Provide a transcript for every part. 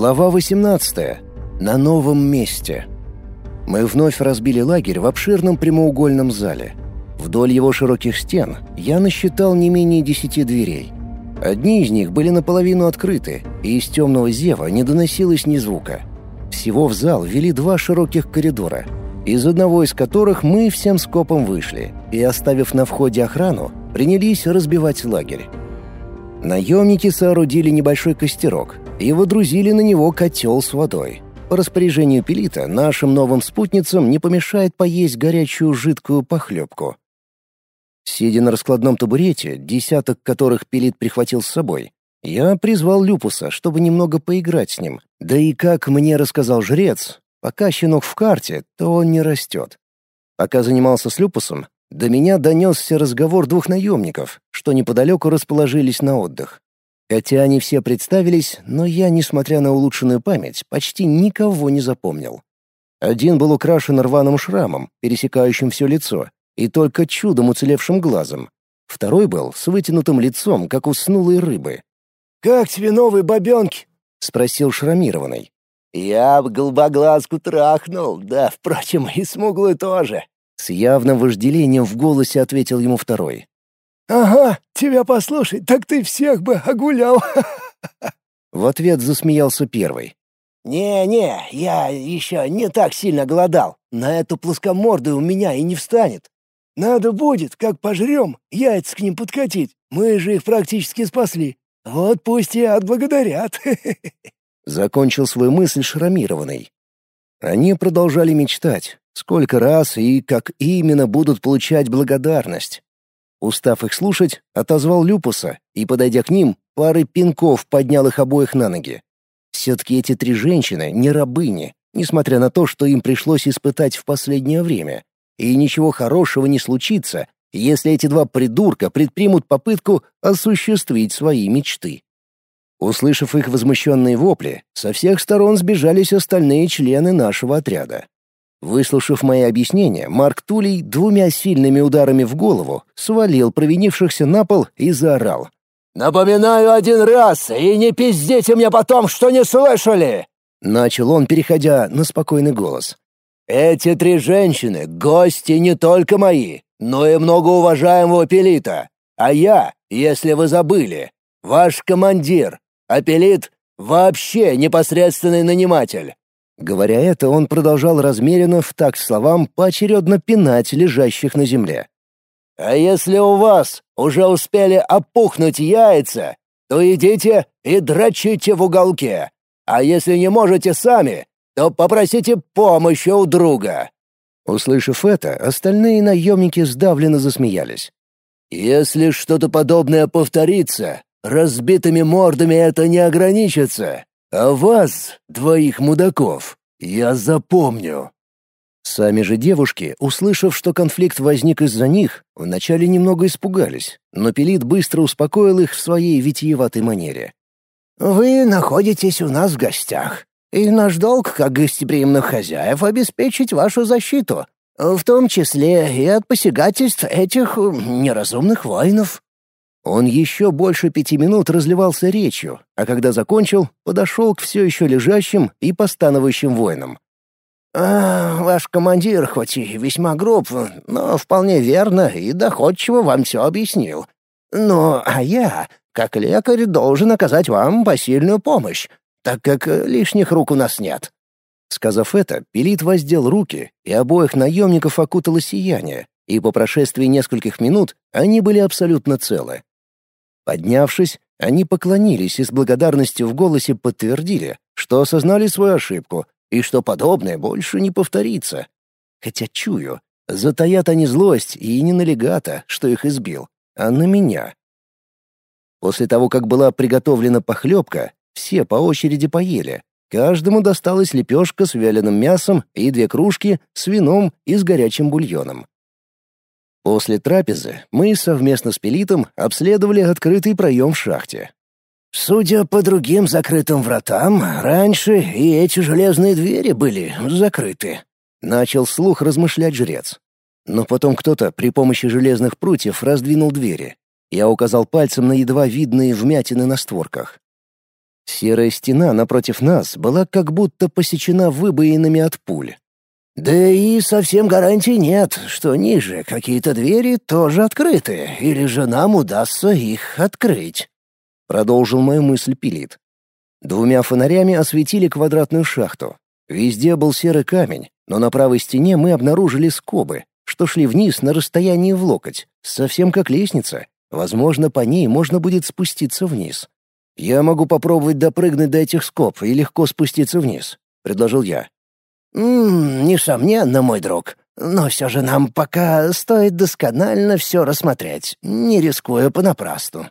Глава 18. На новом месте. Мы вновь разбили лагерь в обширном прямоугольном зале. Вдоль его широких стен я насчитал не менее десяти дверей. Одни из них были наполовину открыты, и из темного зева не доносилось ни звука. Всего в зал вели два широких коридора, из одного из которых мы всем скопом вышли и, оставив на входе охрану, принялись разбивать лагерь. Наемники соорудили небольшой костерок, и водрузили на него котел с водой. По распоряжению Пелита нашим новым спутницам не помешает поесть горячую жидкую похлебку. Сидя на раскладном табурете, десяток которых Пелит прихватил с собой, я призвал Люпуса, чтобы немного поиграть с ним. Да и как мне рассказал жрец, пока щенок в карте, то он не растет. Пока занимался с Люпусом, до меня донесся разговор двух наемников, что неподалеку расположились на отдых. Хотя они все представились, но я, несмотря на улучшенную память, почти никого не запомнил. Один был украшен рваным шрамом, пересекающим все лицо, и только чудом уцелевшим глазом. Второй был с вытянутым лицом, как у снулой рыбы. «Как тебе новые бабенки?» — спросил шрамированный. «Я б голубоглазку трахнул, да, впрочем, и смуглую тоже», — с явным вожделением в голосе ответил ему второй. «Ага, тебя послушать, так ты всех бы огулял!» В ответ засмеялся первый. «Не-не, я еще не так сильно голодал. На эту плоскоморду у меня и не встанет. Надо будет, как пожрем, яйца к ним подкатить. Мы же их практически спасли. Вот пусть и отблагодарят». Закончил свою мысль шрамированный. Они продолжали мечтать, сколько раз и как именно будут получать благодарность. Устав их слушать, отозвал Люпуса и, подойдя к ним, парой пинков поднял их обоих на ноги. Все-таки эти три женщины не рабыни, несмотря на то, что им пришлось испытать в последнее время. И ничего хорошего не случится, если эти два придурка предпримут попытку осуществить свои мечты. Услышав их возмущенные вопли, со всех сторон сбежались остальные члены нашего отряда. Выслушав мои объяснения, Марк Тулей двумя сильными ударами в голову свалил провинившихся на пол и заорал. «Напоминаю один раз, и не пиздите мне потом, что не слышали!» Начал он, переходя на спокойный голос. «Эти три женщины — гости не только мои, но и многоуважаемого Пелита. А я, если вы забыли, ваш командир, а Пелит — вообще непосредственный наниматель. Говоря это, он продолжал размеренно в такт словам поочередно пинать лежащих на земле. «А если у вас уже успели опухнуть яйца, то идите и дрочите в уголке. А если не можете сами, то попросите помощи у друга». Услышав это, остальные наемники сдавленно засмеялись. «Если что-то подобное повторится, разбитыми мордами это не ограничится. А вас, двоих мудаков, я запомню». Сами же девушки, услышав, что конфликт возник из-за них, вначале немного испугались, но Пелит быстро успокоил их в своей витиеватой манере. «Вы находитесь у нас в гостях, и наш долг, как гостеприимных хозяев, обеспечить вашу защиту, в том числе и от посягательств этих неразумных воинов». Он еще больше пяти минут разливался речью, а когда закончил, подошел к все еще лежащим и постановающим воинам. «А, «Ваш командир, хоть и весьма груб, но вполне верно и доходчиво вам все объяснил. Ну, а я, как лекарь, должен оказать вам посильную помощь, так как лишних рук у нас нет». Сказав это, Пелит воздел руки, и обоих наемников окутало сияние, и по прошествии нескольких минут они были абсолютно целы. Поднявшись, они поклонились и с благодарностью в голосе подтвердили, что осознали свою ошибку и что подобное больше не повторится. Хотя чую, затаят они злость и не на легата, что их избил, а на меня. После того, как была приготовлена похлебка, все по очереди поели. Каждому досталась лепешка с вяленым мясом и две кружки с вином и с горячим бульоном. После трапезы мы совместно с Пелитом обследовали открытый проем в шахте. «Судя по другим закрытым вратам, раньше и эти железные двери были закрыты», — начал слух размышлять жрец. Но потом кто-то при помощи железных прутьев раздвинул двери. Я указал пальцем на едва видные вмятины на створках. Серая стена напротив нас была как будто посечена выбоинами от пуль. Да и совсем гарантий нет, что ниже какие-то двери тоже открыты, или же нам удастся их открыть. Продолжил мою мысль Пилит. Двумя фонарями осветили квадратную шахту. Везде был серый камень, но на правой стене мы обнаружили скобы, что шли вниз на расстоянии в локоть, совсем как лестница. Возможно, по ней можно будет спуститься вниз. «Я могу попробовать допрыгнуть до этих скоб и легко спуститься вниз», — предложил я. «М несомненно, мой друг. Но все же нам пока стоит досконально все рассмотреть, не рискуя понапрасну».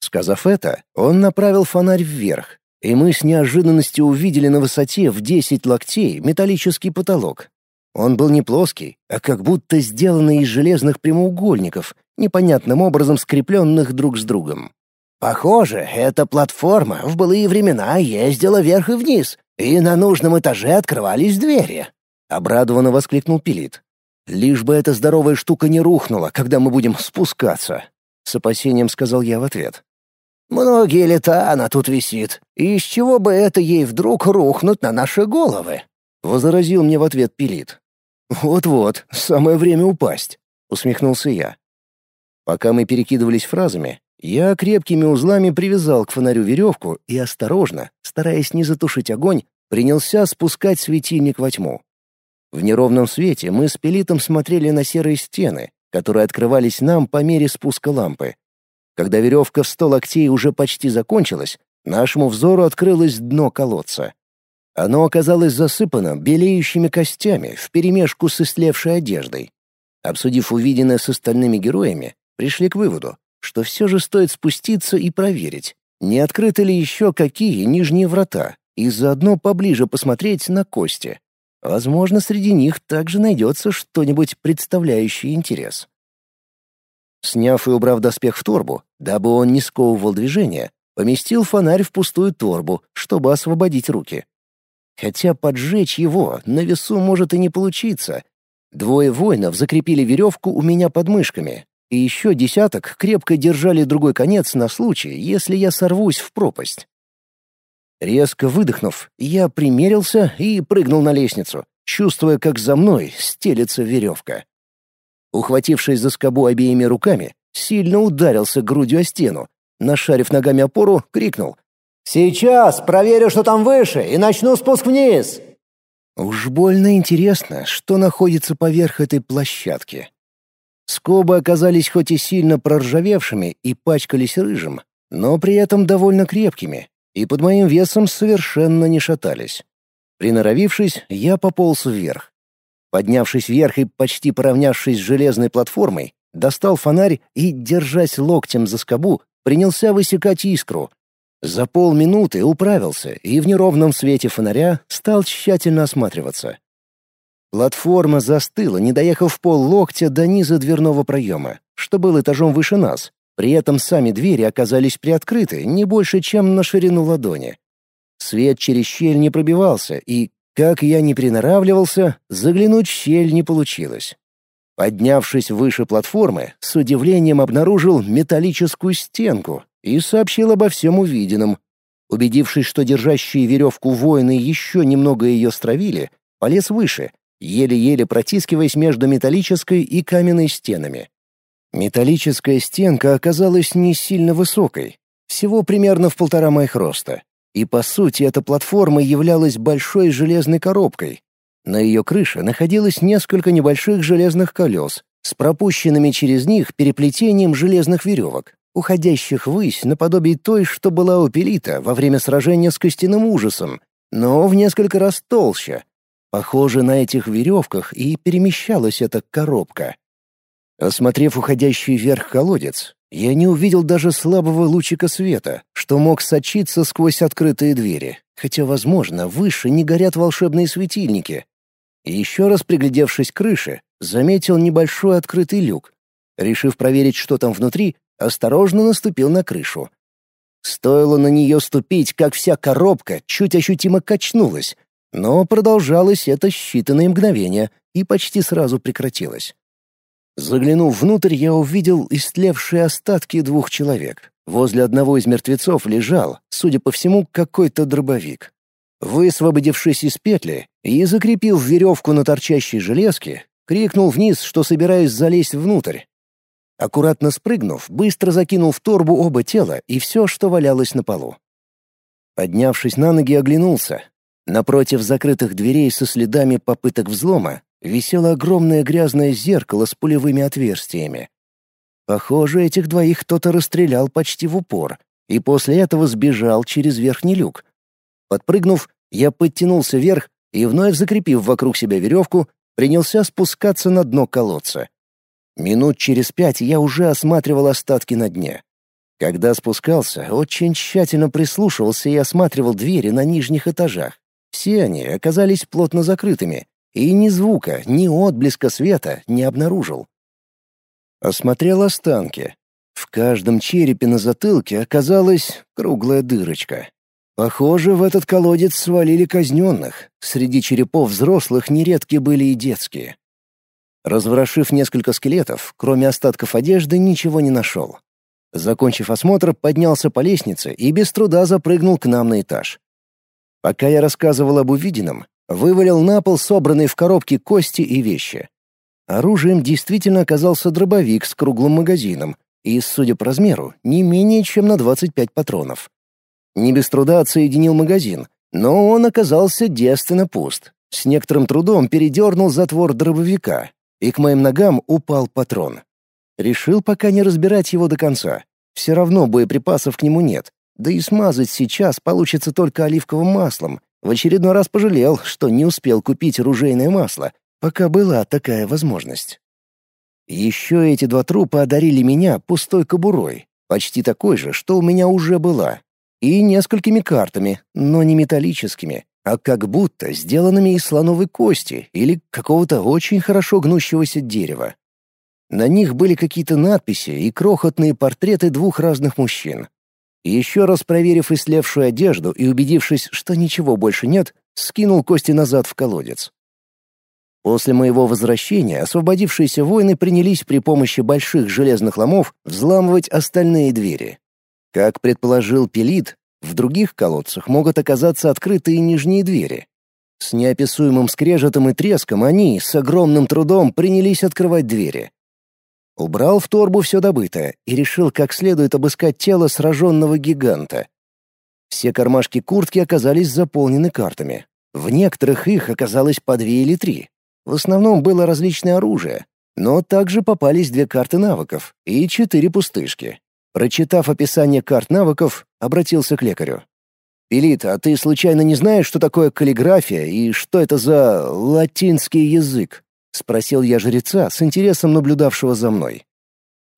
Сказав это, он направил фонарь вверх, и мы с неожиданностью увидели на высоте в десять локтей металлический потолок. Он был не плоский, а как будто сделанный из железных прямоугольников, непонятным образом скрепленных друг с другом. «Похоже, эта платформа в былые времена ездила вверх и вниз, и на нужном этаже открывались двери», — обрадованно воскликнул Пилит. «Лишь бы эта здоровая штука не рухнула, когда мы будем спускаться», — с опасением сказал я в ответ. «Многие лета она тут висит, и из чего бы это ей вдруг рухнуть на наши головы?» — возразил мне в ответ Пилит. «Вот-вот, самое время упасть», — усмехнулся я. Пока мы перекидывались фразами, я крепкими узлами привязал к фонарю веревку и осторожно, стараясь не затушить огонь, принялся спускать светильник во тьму. В неровном свете мы с Пелитом смотрели на серые стены, которые открывались нам по мере спуска лампы. Когда веревка в сто локтей уже почти закончилась, нашему взору открылось дно колодца. Оно оказалось засыпано белеющими костями вперемешку с истлевшей одеждой. Обсудив увиденное с остальными героями, пришли к выводу, что все же стоит спуститься и проверить, не открыты ли еще какие нижние врата, и заодно поближе посмотреть на кости. Возможно, среди них также найдется что-нибудь представляющее интерес. Сняв и убрав доспех в торбу, дабы он не сковывал движение, поместил фонарь в пустую торбу, чтобы освободить руки. Хотя поджечь его на весу может и не получиться. Двое воинов закрепили веревку у меня под мышками, и еще десяток крепко держали другой конец на случай, если я сорвусь в пропасть. Резко выдохнув, я примерился и прыгнул на лестницу, чувствуя, как за мной стелется веревка. Ухватившись за скобу обеими руками, сильно ударился грудью о стену. Нашарив ногами опору, крикнул. «Сейчас проверю, что там выше, и начну спуск вниз!» Уж больно интересно, что находится поверх этой площадки. Скобы оказались хоть и сильно проржавевшими и пачкались рыжим, но при этом довольно крепкими, и под моим весом совершенно не шатались. Приноровившись, я пополз вверх. Поднявшись вверх и почти поравнявшись с железной платформой, достал фонарь и, держась локтем за скобу, принялся высекать искру. За полминуты управился и в неровном свете фонаря стал тщательно осматриваться. Платформа застыла, не доехав пол локтя до низа дверного проема, что был этажом выше нас. При этом сами двери оказались приоткрыты не больше, чем на ширину ладони. Свет через щель не пробивался, и, как я не приноравливался, заглянуть в щель не получилось. Поднявшись выше платформы, с удивлением обнаружил металлическую стенку и сообщил обо всем увиденном. Убедившись, что держащие веревку воины еще немного ее стравили, полез выше еле-еле протискиваясь между металлической и каменной стенами. Металлическая стенка оказалась не сильно высокой, всего примерно в полтора моих роста. И по сути эта платформа являлась большой железной коробкой. На ее крыше находилось несколько небольших железных колес с пропущенными через них переплетением железных веревок, уходящих ввысь наподобие той, что была у Пелита во время сражения с костяным ужасом, но в несколько раз толще, Похоже, на этих веревках и перемещалась эта коробка. Осмотрев уходящий вверх колодец, я не увидел даже слабого лучика света, что мог сочиться сквозь открытые двери, хотя, возможно, выше не горят волшебные светильники. И еще раз приглядевшись к крыше, заметил небольшой открытый люк. Решив проверить, что там внутри, осторожно наступил на крышу. Стоило на нее ступить, как вся коробка чуть ощутимо качнулась, но продолжалось это считанные мгновения и почти сразу прекратилось. Заглянув внутрь, я увидел истлевшие остатки двух человек, Возле одного из мертвецов лежал, судя по всему, какой-то дробовик. Высвободившись из петли и закрепив веревку на торчащей железке, крикнул вниз, что собираюсь залезть внутрь. Аккуратно спрыгнув, быстро закинул в торбу оба тела и все, что валялось на полу. Поднявшись на ноги, оглянулся. Напротив закрытых дверей со следами попыток взлома висело огромное грязное зеркало с пулевыми отверстиями. Похоже, этих двоих кто-то расстрелял почти в упор, и после этого сбежал через верхний люк. Подпрыгнув, я подтянулся вверх и, вновь закрепив вокруг себя веревку, принялся спускаться на дно колодца. Минут через пять я уже осматривал остатки на дне. Когда спускался, очень тщательно прислушивался и осматривал двери на нижних этажах. Все они оказались плотно закрытыми, и ни звука, ни отблеска света не обнаружил. Осмотрел останки. В каждом черепе на затылке оказалась круглая дырочка. Похоже, в этот колодец свалили казненных. Среди черепов взрослых нередки были и детские. Разворошив несколько скелетов, кроме остатков одежды, ничего не нашел. Закончив осмотр, поднялся по лестнице и без труда запрыгнул к нам на этаж. Пока я рассказывал об увиденном, вывалил на пол собранные в коробке кости и вещи. Оружием действительно оказался дробовик с круглым магазином и, судя по размеру, не менее чем на 25 патронов. Не без труда отсоединил магазин, но он оказался девственно пуст. С некоторым трудом передернул затвор дробовика, и к моим ногам упал патрон. Решил пока не разбирать его до конца. Все равно боеприпасов к нему нет, да и смазать сейчас получится только оливковым маслом. В очередной раз пожалел, что не успел купить ружейное масло, пока была такая возможность. Еще эти два трупа одарили меня пустой кобурой, почти такой же, что у меня уже была, и несколькими картами, но не металлическими, а как будто сделанными из слоновой кости или какого-то очень хорошо гнущегося дерева. На них были какие-то надписи и крохотные портреты двух разных мужчин. Еще раз проверив ислевшую одежду и убедившись, что ничего больше нет, скинул кости назад в колодец. После моего возвращения освободившиеся воины принялись при помощи больших железных ломов взламывать остальные двери. Как предположил Пелит, в других колодцах могут оказаться открытые нижние двери. С неописуемым скрежетом и треском они с огромным трудом принялись открывать двери. Убрал в торбу все добытое и решил как следует обыскать тело сраженного гиганта. Все кармашки куртки оказались заполнены картами. В некоторых их оказалось по две или три. В основном было различное оружие, но также попались две карты навыков и четыре пустышки. Прочитав описание карт навыков, обратился к лекарю. «Пелит, а ты случайно не знаешь, что такое каллиграфия и что это за латинский язык?» — спросил я жреца с интересом наблюдавшего за мной.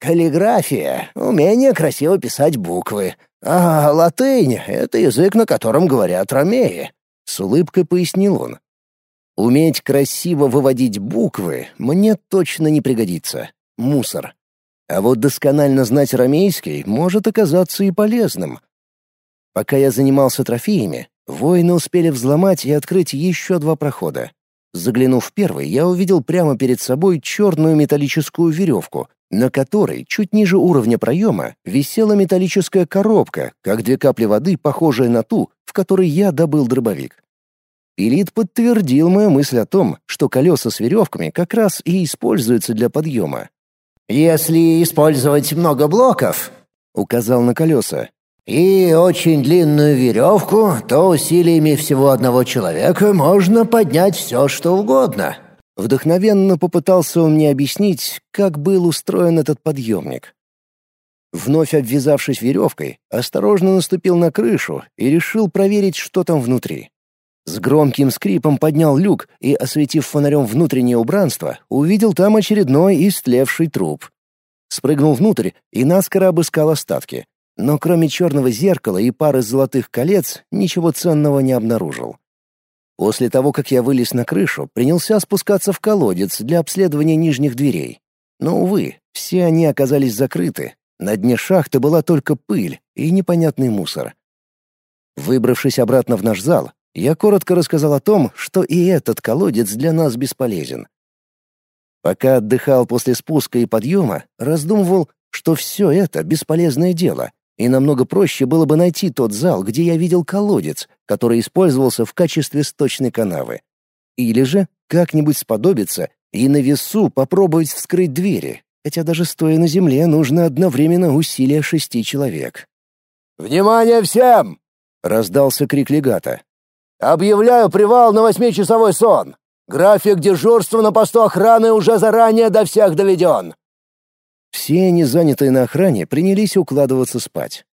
«Каллиграфия — умение красиво писать буквы, а латынь — это язык, на котором говорят ромеи», — с улыбкой пояснил он. Уметь красиво выводить буквы мне точно не пригодится. Мусор. А вот досконально знать рамейский может оказаться и полезным. Пока я занимался трофеями, воины успели взломать и открыть еще два прохода. Заглянув первый, я увидел прямо перед собой черную металлическую веревку, на которой, чуть ниже уровня проема, висела металлическая коробка, как две капли воды, похожая на ту, в которой я добыл дробовик. Пилит подтвердил мою мысль о том, что колеса с веревками как раз и используются для подъема. «Если использовать много блоков», — указал на колеса, «и очень длинную веревку, то усилиями всего одного человека можно поднять все, что угодно». Вдохновенно попытался он мне объяснить, как был устроен этот подъемник. Вновь обвязавшись веревкой, осторожно наступил на крышу и решил проверить, что там внутри. С громким скрипом поднял люк и, осветив фонарем внутреннее убранство, увидел там очередной истлевший труп. Спрыгнул внутрь и наскоро обыскал остатки. Но кроме черного зеркала и пары золотых колец ничего ценного не обнаружил. После того, как я вылез на крышу, принялся спускаться в колодец для обследования нижних дверей. Но, увы, все они оказались закрыты. На дне шахты была только пыль и непонятный мусор. Выбравшись обратно в наш зал, я коротко рассказал о том, что и этот колодец для нас бесполезен. Пока отдыхал после спуска и подъема, раздумывал, что все это бесполезное дело, и намного проще было бы найти тот зал, где я видел колодец, который использовался в качестве сточной канавы. Или же как-нибудь сподобиться и на весу попробовать вскрыть двери, хотя даже стоя на земле нужно одновременно усилия шести человек. «Внимание всем!» — раздался крик легата. «Объявляю привал на восьмичасовой сон. График дежурства на посту охраны уже заранее до всех доведен». Все они, занятые на охране, принялись укладываться спать.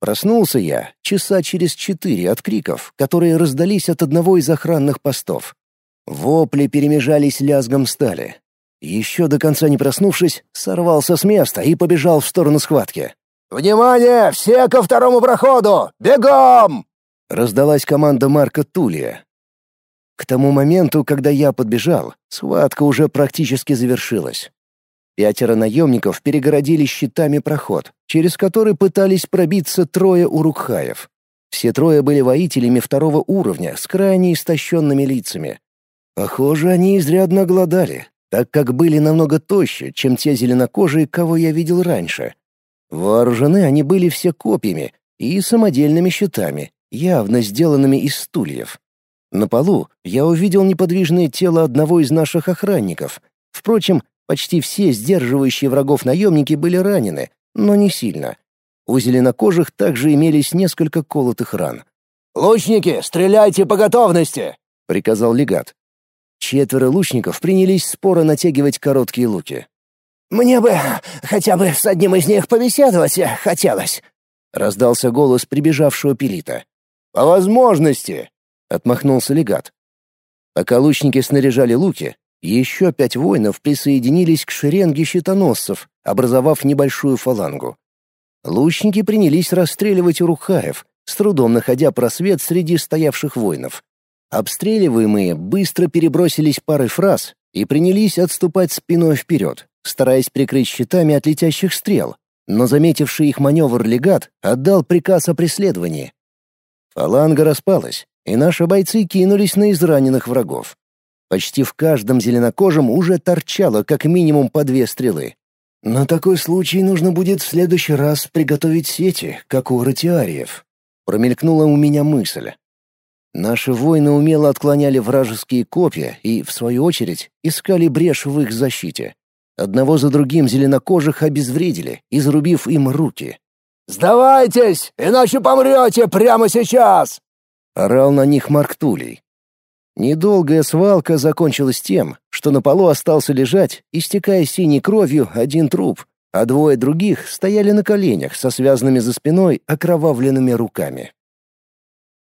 Проснулся я часа через четыре от криков, которые раздались от одного из охранных постов. Вопли перемежались лязгом стали. Еще до конца не проснувшись, сорвался с места и побежал в сторону схватки. «Внимание! Все ко второму проходу! Бегом!» Раздалась команда Марка Тулия. К тому моменту, когда я подбежал, схватка уже практически завершилась. Пятеро наемников перегородили щитами проход, через который пытались пробиться трое урукхаев. Все трое были воителями второго уровня с крайне истощенными лицами. Похоже, они изрядно голодали, так как были намного тоще, чем те зеленокожие, кого я видел раньше. Вооружены они были все копьями и самодельными щитами, явно сделанными из стульев. На полу я увидел неподвижное тело одного из наших охранников. Впрочем, почти все сдерживающие врагов наемники были ранены, но не сильно. У зеленокожих также имелись несколько колотых ран. «Лучники, стреляйте по готовности!» — приказал легат. Четверо лучников принялись споро натягивать короткие луки. «Мне бы хотя бы с одним из них побеседовать хотелось», — раздался голос прибежавшего пилита. «По возможности», — отмахнулся легат. Пока лучники снаряжали луки, еще пять воинов присоединились к шеренге щитоносцев, образовав небольшую фалангу. Лучники принялись расстреливать урухаев, с трудом находя просвет среди стоявших воинов. Обстреливаемые быстро перебросились парой фраз и принялись отступать спиной вперед, стараясь прикрыть щитами от летящих стрел, но заметивший их маневр легат отдал приказ о преследовании. Фаланга распалась, и наши бойцы кинулись на израненных врагов. Почти в каждом зеленокожем уже торчало как минимум по две стрелы. На такой случай нужно будет в следующий раз приготовить сети, как у ратиариев. Промелькнула у меня мысль. Наши воины умело отклоняли вражеские копья и, в свою очередь, искали брешь в их защите. Одного за другим зеленокожих обезвредили, изрубив им руки. «Сдавайтесь, иначе помрете прямо сейчас!» — орал на них Марк Тулей. Недолгая свалка закончилась тем, что на полу остался лежать, истекая синей кровью, один труп, а двое других стояли на коленях со связанными за спиной окровавленными руками.